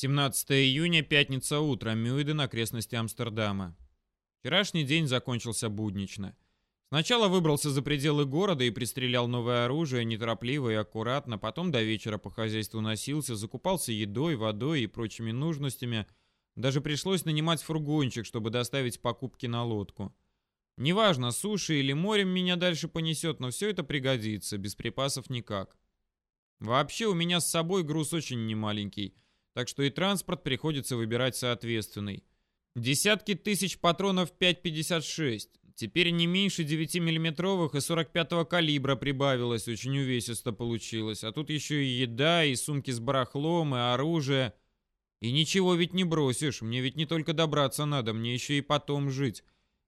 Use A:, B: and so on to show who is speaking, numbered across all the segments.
A: 17 июня, пятница утро, Мюйден, окрестности Амстердама. Вчерашний день закончился буднично. Сначала выбрался за пределы города и пристрелял новое оружие, неторопливо и аккуратно, потом до вечера по хозяйству носился, закупался едой, водой и прочими нужностями. Даже пришлось нанимать фургончик, чтобы доставить покупки на лодку. Неважно, суши или морем меня дальше понесет, но все это пригодится, без припасов никак. Вообще у меня с собой груз очень немаленький – так что и транспорт приходится выбирать соответственный. Десятки тысяч патронов 5,56. Теперь не меньше 9-миллиметровых и 45-го калибра прибавилось, очень увесисто получилось. А тут еще и еда, и сумки с барахлом, и оружие. И ничего ведь не бросишь, мне ведь не только добраться надо, мне еще и потом жить.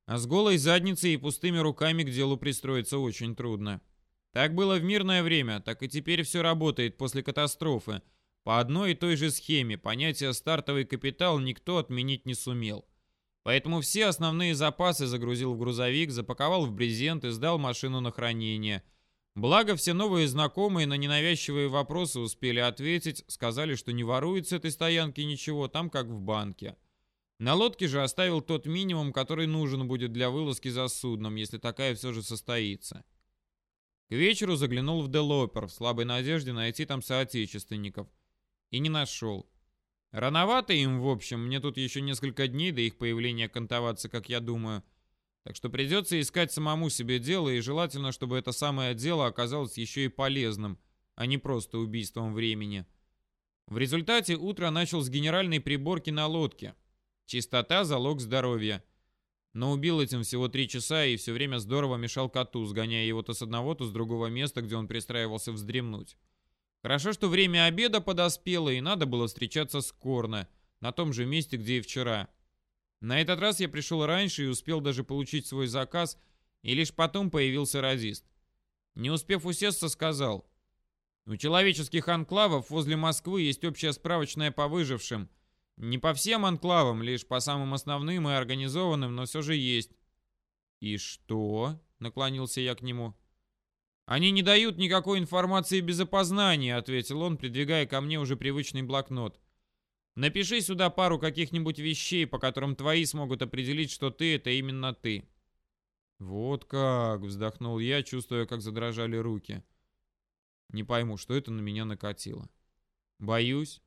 A: А с голой задницей и пустыми руками к делу пристроиться очень трудно. Так было в мирное время, так и теперь все работает после катастрофы. По одной и той же схеме понятие «стартовый капитал» никто отменить не сумел. Поэтому все основные запасы загрузил в грузовик, запаковал в брезент и сдал машину на хранение. Благо, все новые знакомые на ненавязчивые вопросы успели ответить, сказали, что не воруют с этой стоянки ничего, там как в банке. На лодке же оставил тот минимум, который нужен будет для вылазки за судном, если такая все же состоится. К вечеру заглянул в Делопер в слабой надежде найти там соотечественников – и не нашел. Рановато им, в общем, мне тут еще несколько дней до их появления кантоваться, как я думаю. Так что придется искать самому себе дело, и желательно, чтобы это самое дело оказалось еще и полезным, а не просто убийством времени. В результате утро начал с генеральной приборки на лодке. Чистота – залог здоровья. Но убил этим всего три часа и все время здорово мешал коту, сгоняя его то с одного, то с другого места, где он пристраивался вздремнуть. Хорошо, что время обеда подоспело, и надо было встречаться с Корно, на том же месте, где и вчера. На этот раз я пришел раньше и успел даже получить свой заказ, и лишь потом появился радист. Не успев усесться, сказал. У человеческих анклавов возле Москвы есть общая справочная по выжившим. Не по всем анклавам, лишь по самым основным и организованным, но все же есть. «И что?» — наклонился я к нему. «Они не дают никакой информации без опознания», — ответил он, придвигая ко мне уже привычный блокнот. «Напиши сюда пару каких-нибудь вещей, по которым твои смогут определить, что ты — это именно ты». «Вот как!» — вздохнул я, чувствуя, как задрожали руки. Не пойму, что это на меня накатило. Боюсь.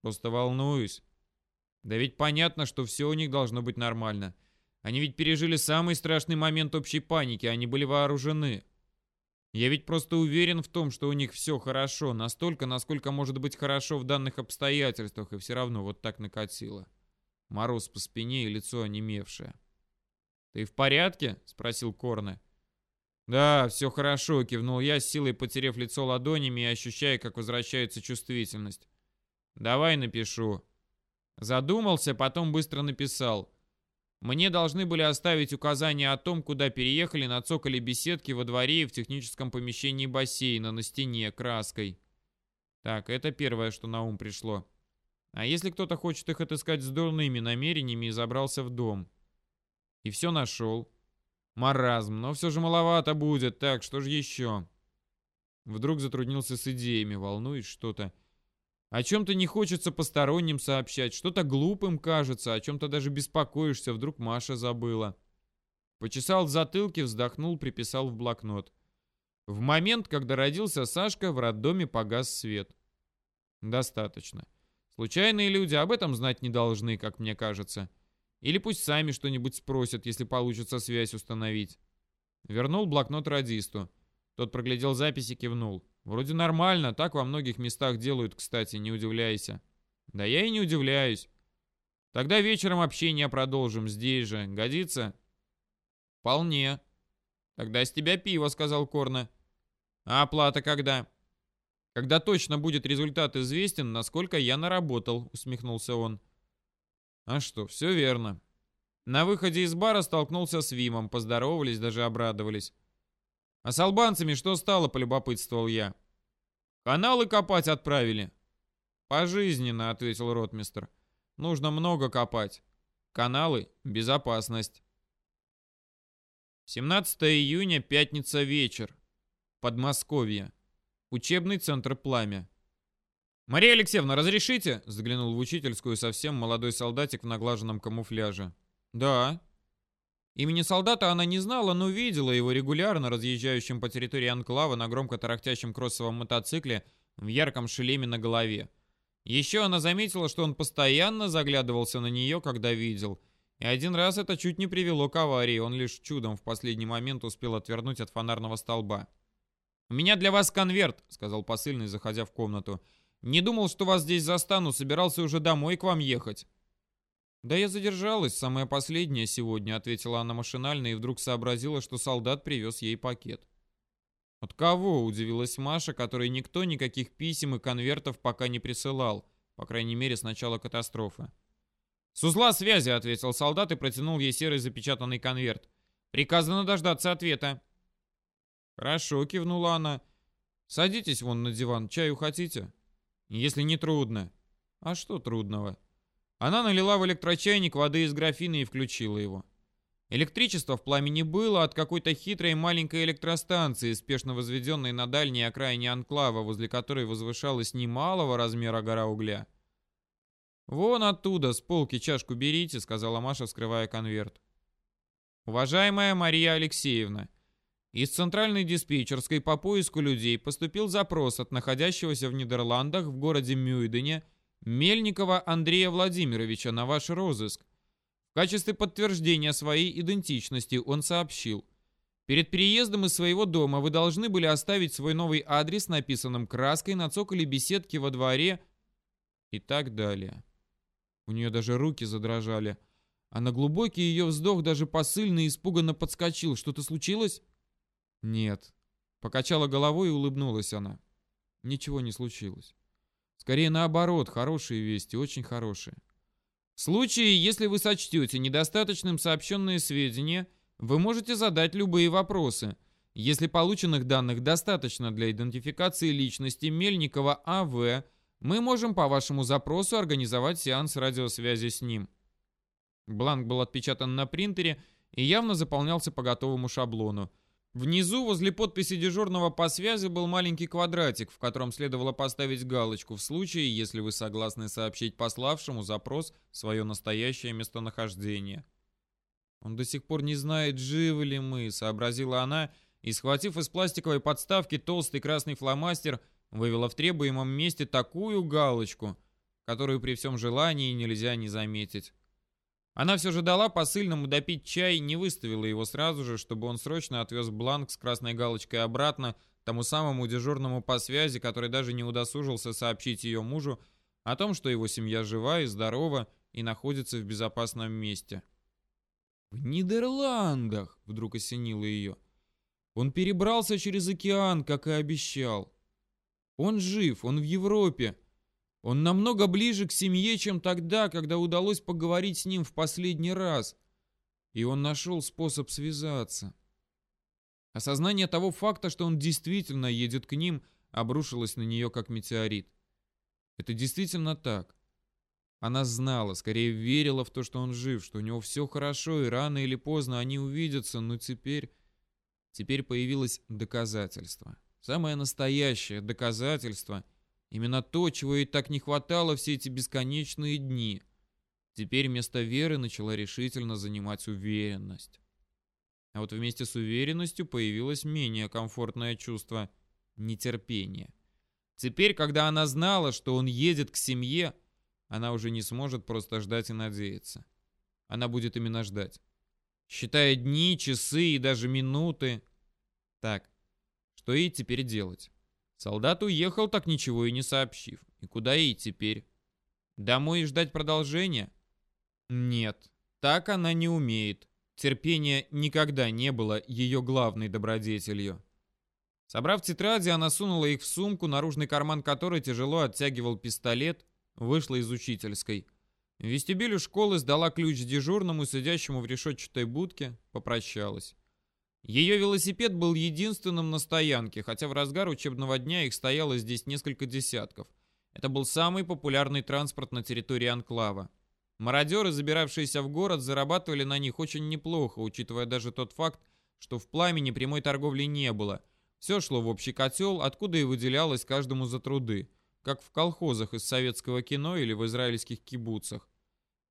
A: Просто волнуюсь. Да ведь понятно, что все у них должно быть нормально. Они ведь пережили самый страшный момент общей паники, они были вооружены. Я ведь просто уверен в том, что у них все хорошо, настолько, насколько может быть хорошо в данных обстоятельствах, и все равно вот так накатило. Мороз по спине и лицо онемевшее. «Ты в порядке?» — спросил Корне. «Да, все хорошо», — кивнул я, с силой потерев лицо ладонями и ощущая, как возвращается чувствительность. «Давай напишу». Задумался, потом быстро написал. Мне должны были оставить указания о том, куда переехали на цоколе беседки во дворе и в техническом помещении бассейна на стене краской. Так, это первое, что на ум пришло. А если кто-то хочет их отыскать с дурными намерениями и забрался в дом? И все нашел. Маразм, но все же маловато будет, так, что же еще? Вдруг затруднился с идеями, волнует что-то. О чем-то не хочется посторонним сообщать, что-то глупым кажется, о чем-то даже беспокоишься, вдруг Маша забыла. Почесал в затылке, вздохнул, приписал в блокнот. В момент, когда родился Сашка, в роддоме погас свет. Достаточно. Случайные люди об этом знать не должны, как мне кажется. Или пусть сами что-нибудь спросят, если получится связь установить. Вернул блокнот радисту. Тот проглядел записи кивнул. Вроде нормально, так во многих местах делают, кстати, не удивляйся. Да я и не удивляюсь. Тогда вечером общение продолжим здесь же. Годится? Вполне. Тогда с тебя пиво, сказал Корна. А оплата когда? Когда точно будет результат известен, насколько я наработал, усмехнулся он. А что, все верно. На выходе из бара столкнулся с Вимом, поздоровались, даже обрадовались. А с албанцами что стало, полюбопытствовал я. Каналы копать отправили. Пожизненно, ответил ротмистр. Нужно много копать. Каналы — безопасность. 17 июня, пятница вечер. Подмосковье. Учебный центр «Пламя». «Мария Алексеевна, разрешите?» — заглянул в учительскую совсем молодой солдатик в наглаженном камуфляже. «Да». Имени солдата она не знала, но видела его регулярно разъезжающим по территории анклава на громко тарахтящем кроссовом мотоцикле в ярком шлеме на голове. Еще она заметила, что он постоянно заглядывался на нее, когда видел. И один раз это чуть не привело к аварии, он лишь чудом в последний момент успел отвернуть от фонарного столба. «У меня для вас конверт», — сказал посыльный, заходя в комнату. Не думал, что вас здесь застану, собирался уже домой к вам ехать». «Да я задержалась, самое последнее сегодня», — ответила она машинально и вдруг сообразила, что солдат привез ей пакет. «От кого?» — удивилась Маша, которой никто никаких писем и конвертов пока не присылал, по крайней мере, с начала катастрофы. «С узла связи», — ответил солдат и протянул ей серый запечатанный конверт. «Приказано дождаться ответа». «Хорошо», — кивнула она. «Садитесь вон на диван, чаю хотите?» Если не трудно. А что трудного? Она налила в электрочайник воды из графина и включила его. Электричество в пламени было от какой-то хитрой маленькой электростанции, спешно возведенной на дальней окраине анклава, возле которой возвышалась немалого размера гора угля. «Вон оттуда, с полки чашку берите», — сказала Маша, вскрывая конверт. «Уважаемая Мария Алексеевна, из центральной диспетчерской по поиску людей поступил запрос от находящегося в Нидерландах в городе Мюйдене Мельникова Андрея Владимировича на ваш розыск. В качестве подтверждения своей идентичности он сообщил. Перед переездом из своего дома вы должны были оставить свой новый адрес, написанным краской на цоколе беседки во дворе и так далее. У нее даже руки задрожали, а на глубокий ее вздох даже посыльный испуганно подскочил. Что-то случилось? «Нет». Покачала головой и улыбнулась она. Ничего не случилось. Скорее наоборот, хорошие вести, очень хорошие. В случае, если вы сочтете недостаточным сообщенные сведения, вы можете задать любые вопросы. Если полученных данных достаточно для идентификации личности Мельникова А.В., мы можем по вашему запросу организовать сеанс радиосвязи с ним. Бланк был отпечатан на принтере и явно заполнялся по готовому шаблону. Внизу, возле подписи дежурного по связи, был маленький квадратик, в котором следовало поставить галочку в случае, если вы согласны сообщить пославшему запрос свое настоящее местонахождение. «Он до сих пор не знает, живы ли мы», — сообразила она, и, схватив из пластиковой подставки толстый красный фломастер, вывела в требуемом месте такую галочку, которую при всем желании нельзя не заметить. Она все же дала посыльному допить чай, не выставила его сразу же, чтобы он срочно отвез бланк с красной галочкой обратно тому самому дежурному по связи, который даже не удосужился сообщить ее мужу о том, что его семья жива и здорова и находится в безопасном месте. «В Нидерландах!» — вдруг осенило ее. «Он перебрался через океан, как и обещал. Он жив, он в Европе, он намного ближе к семье, чем тогда, когда удалось поговорить с ним в последний раз. И он нашел способ связаться. Осознание того факта, что он действительно едет к ним, обрушилось на нее как метеорит. Это действительно так. Она знала, скорее верила в то, что он жив, что у него все хорошо, и рано или поздно они увидятся, но теперь... Теперь появилось доказательство. Самое настоящее доказательство — Именно то, чего ей так не хватало все эти бесконечные дни. Теперь вместо веры начала решительно занимать уверенность. А вот вместе с уверенностью появилось менее комфортное чувство нетерпения. Теперь, когда она знала, что он едет к семье, она уже не сможет просто ждать и надеяться. Она будет именно ждать. Считая дни, часы и даже минуты. Так, что ей теперь делать? Солдат уехал, так ничего и не сообщив. И куда ей теперь? Домой и ждать продолжения? Нет, так она не умеет. Терпение никогда не было ее главной добродетелью. Собрав тетради, она сунула их в сумку, наружный карман которой тяжело оттягивал пистолет, вышла из учительской. В вестибюле школы сдала ключ дежурному, сидящему в решетчатой будке, попрощалась. Ее велосипед был единственным на стоянке, хотя в разгар учебного дня их стояло здесь несколько десятков. Это был самый популярный транспорт на территории Анклава. Мародеры, забиравшиеся в город, зарабатывали на них очень неплохо, учитывая даже тот факт, что в пламени прямой торговли не было. Все шло в общий котел, откуда и выделялось каждому за труды. как в колхозах из советского кино или в израильских кибуцах.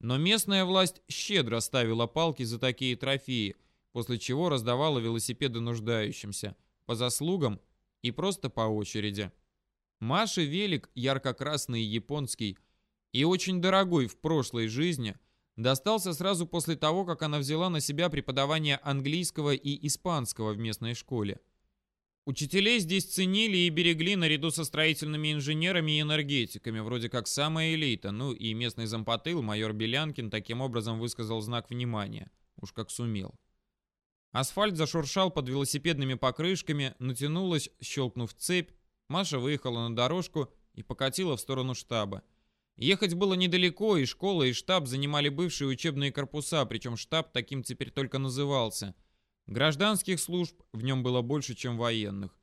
A: Но местная власть щедро ставила палки за такие трофеи, после чего раздавала велосипеды нуждающимся, по заслугам и просто по очереди. Маше велик, ярко-красный японский, и очень дорогой в прошлой жизни, достался сразу после того, как она взяла на себя преподавание английского и испанского в местной школе. Учителей здесь ценили и берегли наряду со строительными инженерами и энергетиками, вроде как самая элита, ну и местный зампотыл, майор Белянкин, таким образом высказал знак внимания, уж как сумел. Асфальт зашуршал под велосипедными покрышками, натянулась, щелкнув цепь, Маша выехала на дорожку и покатила в сторону штаба. Ехать было недалеко, и школа, и штаб занимали бывшие учебные корпуса, причем штаб таким теперь только назывался – Гражданских служб в нем было больше, чем военных.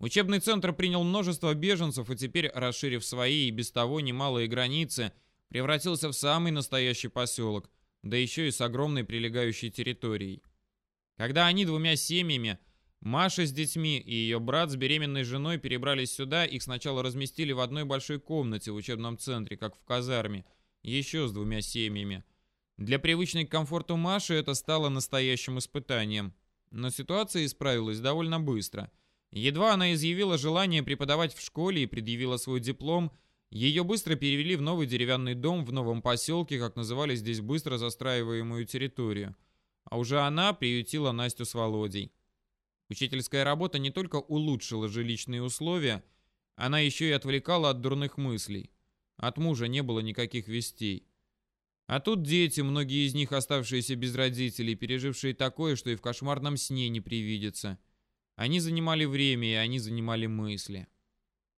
A: Учебный центр принял множество беженцев и теперь, расширив свои и без того немалые границы, превратился в самый настоящий поселок, да еще и с огромной прилегающей территорией. Когда они двумя семьями, Маша с детьми и ее брат с беременной женой перебрались сюда, их сначала разместили в одной большой комнате в учебном центре, как в казарме, еще с двумя семьями. Для привычной к комфорту Маши это стало настоящим испытанием. Но ситуация исправилась довольно быстро. Едва она изъявила желание преподавать в школе и предъявила свой диплом, ее быстро перевели в новый деревянный дом в новом поселке, как называли здесь быстро застраиваемую территорию. А уже она приютила Настю с Володей. Учительская работа не только улучшила жилищные условия, она еще и отвлекала от дурных мыслей. От мужа не было никаких вестей. А тут дети, многие из них оставшиеся без родителей, пережившие такое, что и в кошмарном сне не привидится. Они занимали время, и они занимали мысли.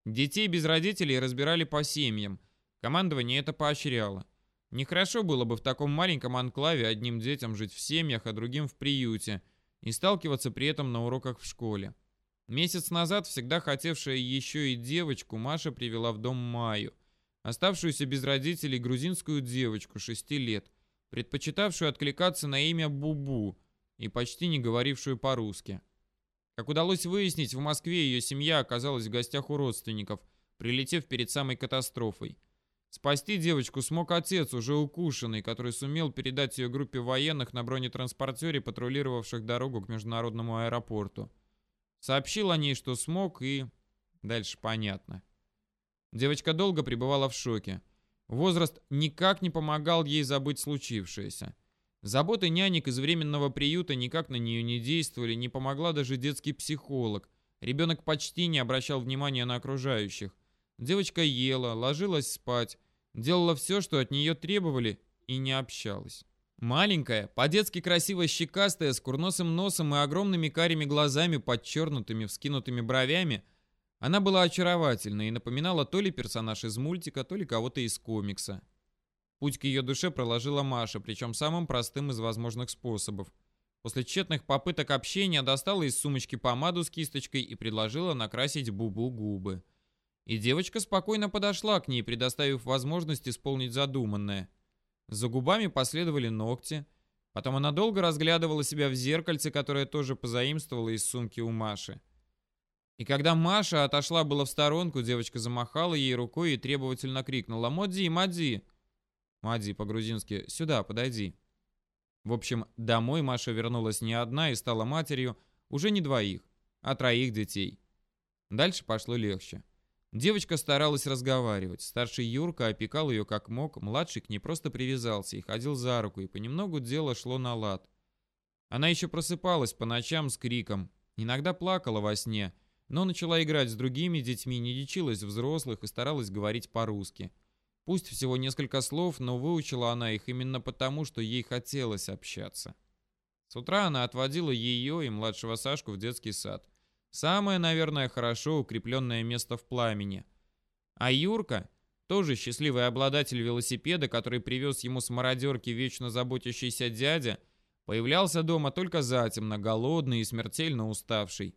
A: Детей без родителей разбирали по семьям. Командование это поощряло. Нехорошо было бы в таком маленьком анклаве одним детям жить в семьях, а другим в приюте, и сталкиваться при этом на уроках в школе. Месяц назад, всегда хотевшая еще и девочку, Маша привела в дом Маю – оставшуюся без родителей грузинскую девочку шести лет, предпочитавшую откликаться на имя Бубу и почти не говорившую по-русски. Как удалось выяснить, в Москве ее семья оказалась в гостях у родственников, прилетев перед самой катастрофой. Спасти девочку смог отец, уже укушенный, который сумел передать ее группе военных на бронетранспортере, патрулировавших дорогу к международному аэропорту. Сообщил о ней, что смог, и... Дальше понятно. Девочка долго пребывала в шоке. Возраст никак не помогал ей забыть случившееся. Заботы нянек из временного приюта никак на нее не действовали, не помогла даже детский психолог. Ребенок почти не обращал внимания на окружающих. Девочка ела, ложилась спать, делала все, что от нее требовали, и не общалась. Маленькая, по-детски красиво щекастая, с курносым носом и огромными карими глазами, подчернутыми, вскинутыми бровями – она была очаровательна и напоминала то ли персонаж из мультика, то ли кого-то из комикса. Путь к ее душе проложила Маша, причем самым простым из возможных способов. После тщетных попыток общения достала из сумочки помаду с кисточкой и предложила накрасить Бубу губы. И девочка спокойно подошла к ней, предоставив возможность исполнить задуманное. За губами последовали ногти. Потом она долго разглядывала себя в зеркальце, которое тоже позаимствовала из сумки у Маши. И когда Маша отошла было в сторонку, девочка замахала ей рукой и требовательно крикнула «Моди, Мади!» «Мади» по-грузински «Сюда, подойди». В общем, домой Маша вернулась не одна и стала матерью уже не двоих, а троих детей. Дальше пошло легче. Девочка старалась разговаривать. Старший Юрка опекал ее как мог, младший к ней просто привязался и ходил за руку, и понемногу дело шло на лад. Она еще просыпалась по ночам с криком, иногда плакала во сне – но начала играть с другими детьми, не дичилась взрослых и старалась говорить по-русски. Пусть всего несколько слов, но выучила она их именно потому, что ей хотелось общаться. С утра она отводила ее и младшего Сашку в детский сад. Самое, наверное, хорошо укрепленное место в пламени. А Юрка, тоже счастливый обладатель велосипеда, который привез ему с мародерки вечно заботящийся дядя, появлялся дома только затемно, голодный и смертельно уставший.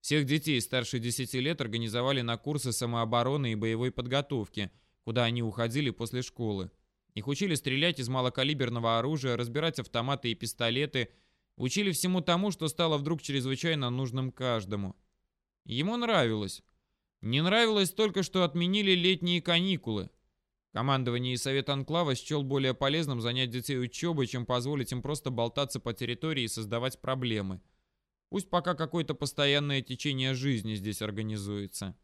A: Всех детей старше 10 лет организовали на курсы самообороны и боевой подготовки, куда они уходили после школы. Их учили стрелять из малокалиберного оружия, разбирать автоматы и пистолеты, учили всему тому, что стало вдруг чрезвычайно нужным каждому. Ему нравилось. Не нравилось только, что отменили летние каникулы. Командование и совет Анклава счел более полезным занять детей учебой, чем позволить им просто болтаться по территории и создавать проблемы. Пусть пока какое-то постоянное течение жизни здесь организуется.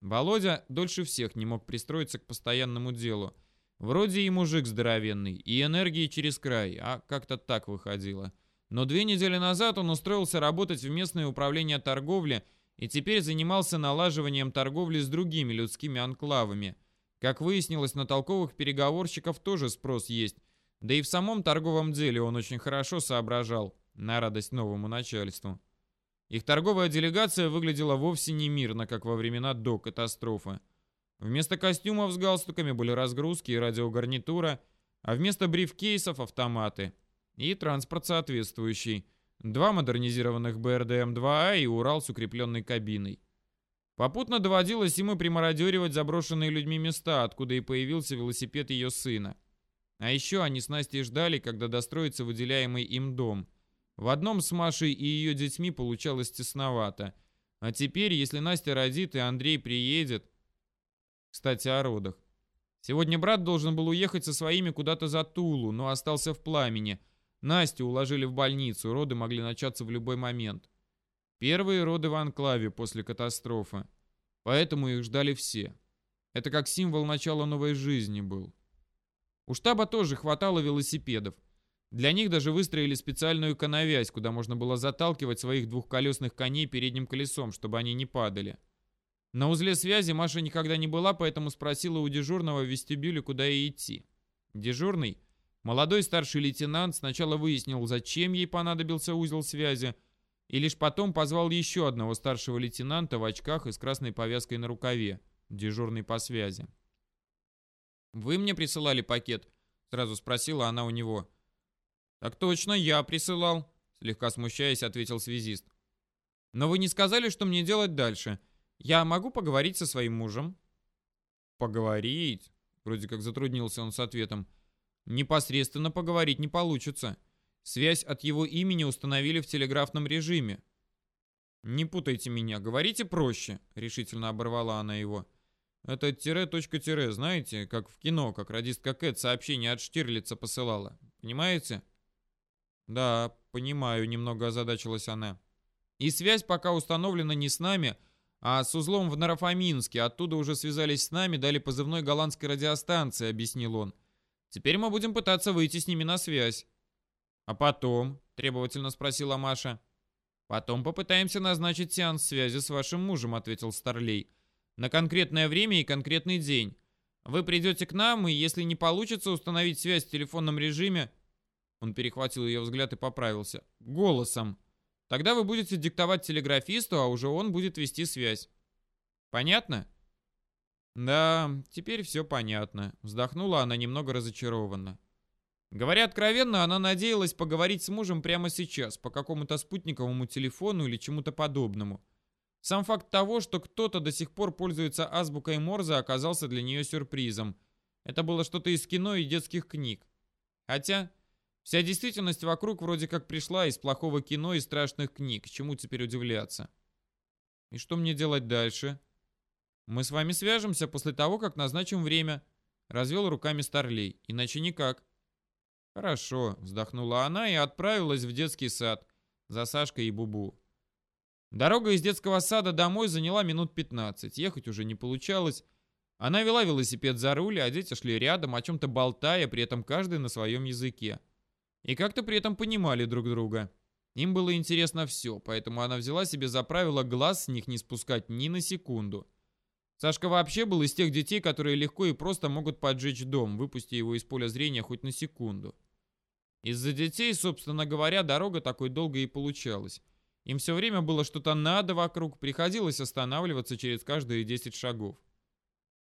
A: Володя дольше всех не мог пристроиться к постоянному делу. Вроде и мужик здоровенный, и энергии через край, а как-то так выходило. Но две недели назад он устроился работать в местное управление торговли и теперь занимался налаживанием торговли с другими людскими анклавами. Как выяснилось, на толковых переговорщиков тоже спрос есть. Да и в самом торговом деле он очень хорошо соображал, на радость новому начальству. Их торговая делегация выглядела вовсе не мирно, как во времена до катастрофы. Вместо костюмов с галстуками были разгрузки и радиогарнитура, а вместо брифкейсов — автоматы. И транспорт соответствующий. Два модернизированных БРДМ-2А и Урал с укрепленной кабиной. Попутно доводилось ему примародеривать заброшенные людьми места, откуда и появился велосипед ее сына. А еще они с Настей ждали, когда достроится выделяемый им дом. В одном с Машей и ее детьми получалось тесновато. А теперь, если Настя родит и Андрей приедет... Кстати, о родах. Сегодня брат должен был уехать со своими куда-то за Тулу, но остался в пламени. Настю уложили в больницу, роды могли начаться в любой момент. Первые роды в анклаве после катастрофы. Поэтому их ждали все. Это как символ начала новой жизни был. У штаба тоже хватало велосипедов. Для них даже выстроили специальную коновязь, куда можно было заталкивать своих двухколесных коней передним колесом, чтобы они не падали. На узле связи Маша никогда не была, поэтому спросила у дежурного в вестибюле, куда ей идти. Дежурный, молодой старший лейтенант, сначала выяснил, зачем ей понадобился узел связи, и лишь потом позвал еще одного старшего лейтенанта в очках и с красной повязкой на рукаве, дежурный по связи. «Вы мне присылали пакет?» — сразу спросила она у него. «Так точно, я присылал», — слегка смущаясь, ответил связист. «Но вы не сказали, что мне делать дальше?» Я могу поговорить со своим мужем?» «Поговорить?» Вроде как затруднился он с ответом. «Непосредственно поговорить не получится. Связь от его имени установили в телеграфном режиме». «Не путайте меня, говорите проще», — решительно оборвала она его. «Это тире-точка-тире, знаете, как в кино, как радистка Кэт сообщение от Штирлица посылала. Понимаете?» «Да, понимаю», — немного озадачилась она. «И связь пока установлена не с нами, — а с узлом в Нарафаминске. Оттуда уже связались с нами, дали позывной голландской радиостанции, объяснил он. Теперь мы будем пытаться выйти с ними на связь. А потом, требовательно спросила Маша. Потом попытаемся назначить сеанс связи с вашим мужем, ответил Старлей. На конкретное время и конкретный день. Вы придете к нам, и если не получится установить связь в телефонном режиме... Он перехватил ее взгляд и поправился. Голосом. Тогда вы будете диктовать телеграфисту, а уже он будет вести связь. Понятно? Да, теперь все понятно. Вздохнула она немного разочарованно. Говоря откровенно, она надеялась поговорить с мужем прямо сейчас, по какому-то спутниковому телефону или чему-то подобному. Сам факт того, что кто-то до сих пор пользуется азбукой Морзе, оказался для нее сюрпризом. Это было что-то из кино и детских книг. Хотя, Вся действительность вокруг вроде как пришла из плохого кино и страшных книг. Чему теперь удивляться? И что мне делать дальше? Мы с вами свяжемся после того, как назначим время. Развел руками Старлей. Иначе никак. Хорошо, вздохнула она и отправилась в детский сад. За Сашкой и Бубу. Дорога из детского сада домой заняла минут 15. Ехать уже не получалось. Она вела велосипед за руль, а дети шли рядом, о чем-то болтая, при этом каждый на своем языке. И как-то при этом понимали друг друга. Им было интересно все, поэтому она взяла себе за правило глаз с них не спускать ни на секунду. Сашка вообще был из тех детей, которые легко и просто могут поджечь дом, выпустив его из поля зрения хоть на секунду. Из-за детей, собственно говоря, дорога такой долгой и получалась. Им все время было что-то надо вокруг, приходилось останавливаться через каждые 10 шагов.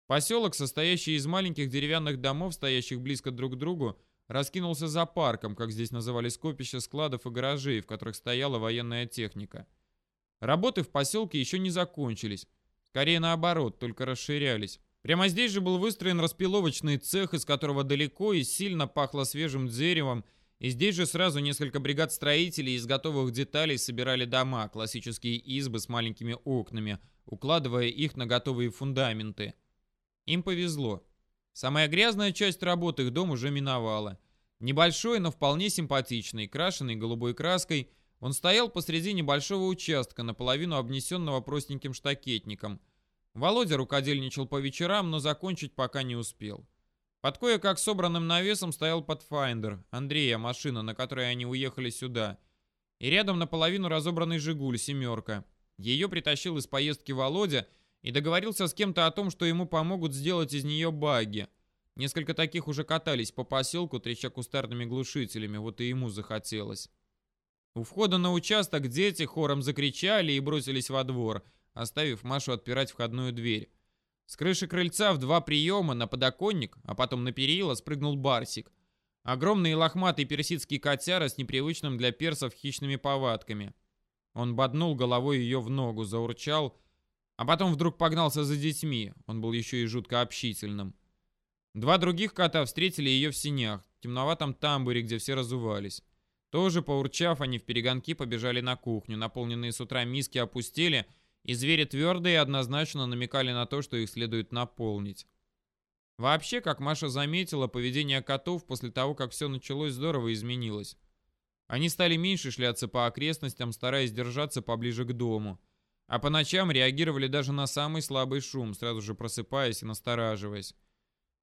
A: Поселок, состоящий из маленьких деревянных домов, стоящих близко друг к другу, раскинулся за парком, как здесь называли скопища складов и гаражей, в которых стояла военная техника. Работы в поселке еще не закончились. Скорее наоборот, только расширялись. Прямо здесь же был выстроен распиловочный цех, из которого далеко и сильно пахло свежим деревом, и здесь же сразу несколько бригад строителей из готовых деталей собирали дома, классические избы с маленькими окнами, укладывая их на готовые фундаменты. Им повезло. Самая грязная часть работы их дом уже миновала. Небольшой, но вполне симпатичный, крашенный голубой краской, он стоял посреди небольшого участка, наполовину обнесенного простеньким штакетником. Володя рукодельничал по вечерам, но закончить пока не успел. Под кое-как собранным навесом стоял Pathfinder, Андрея, машина, на которой они уехали сюда. И рядом наполовину разобранный «Жигуль» «семерка». Ее притащил из поездки Володя и договорился с кем-то о том, что ему помогут сделать из нее баги. Несколько таких уже катались по поселку, треща кустарными глушителями, вот и ему захотелось. У входа на участок дети хором закричали и бросились во двор, оставив Машу отпирать входную дверь. С крыши крыльца в два приема на подоконник, а потом на перила спрыгнул Барсик. Огромный лохматый персидский котяра с непривычным для персов хищными повадками. Он боднул головой ее в ногу, заурчал, а потом вдруг погнался за детьми. Он был еще и жутко общительным. Два других кота встретили ее в синях, в темноватом тамбуре, где все разувались. Тоже поурчав, они в перегонки побежали на кухню. Наполненные с утра миски опустили, и звери твердые однозначно намекали на то, что их следует наполнить. Вообще, как Маша заметила, поведение котов после того, как все началось, здорово изменилось. Они стали меньше шляться по окрестностям, стараясь держаться поближе к дому. А по ночам реагировали даже на самый слабый шум, сразу же просыпаясь и настораживаясь.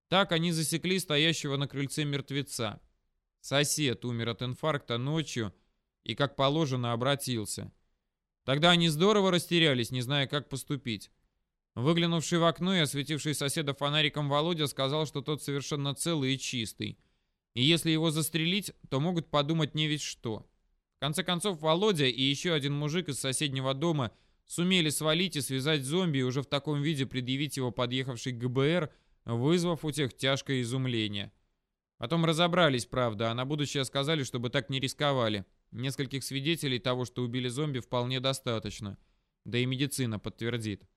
A: Так они засекли стоящего на крыльце мертвеца. Сосед умер от инфаркта ночью и, как положено, обратился. Тогда они здорово растерялись, не зная, как поступить. Выглянувший в окно и осветивший соседа фонариком Володя сказал, что тот совершенно целый и чистый. И если его застрелить, то могут подумать не ведь что. В конце концов, Володя и еще один мужик из соседнего дома сумели свалить и связать зомби и уже в таком виде предъявить его подъехавший ГБР – вызвав у тех тяжкое изумление. Потом разобрались, правда, а на будущее сказали, чтобы так не рисковали. Нескольких свидетелей того, что убили зомби, вполне достаточно. Да и медицина подтвердит.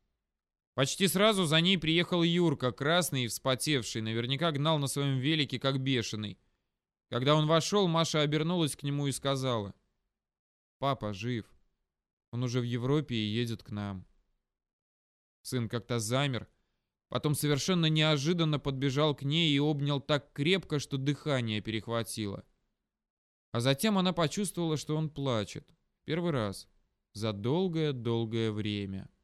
A: Почти сразу за ней приехал Юрка, красный и вспотевший, наверняка гнал на своем велике, как бешеный. Когда он вошел, Маша обернулась к нему и сказала. «Папа жив. Он уже в Европе и едет к нам». Сын как-то замер, Потом совершенно неожиданно подбежал к ней и обнял так крепко, что дыхание перехватило. А затем она почувствовала, что он плачет. Первый раз. За долгое-долгое время.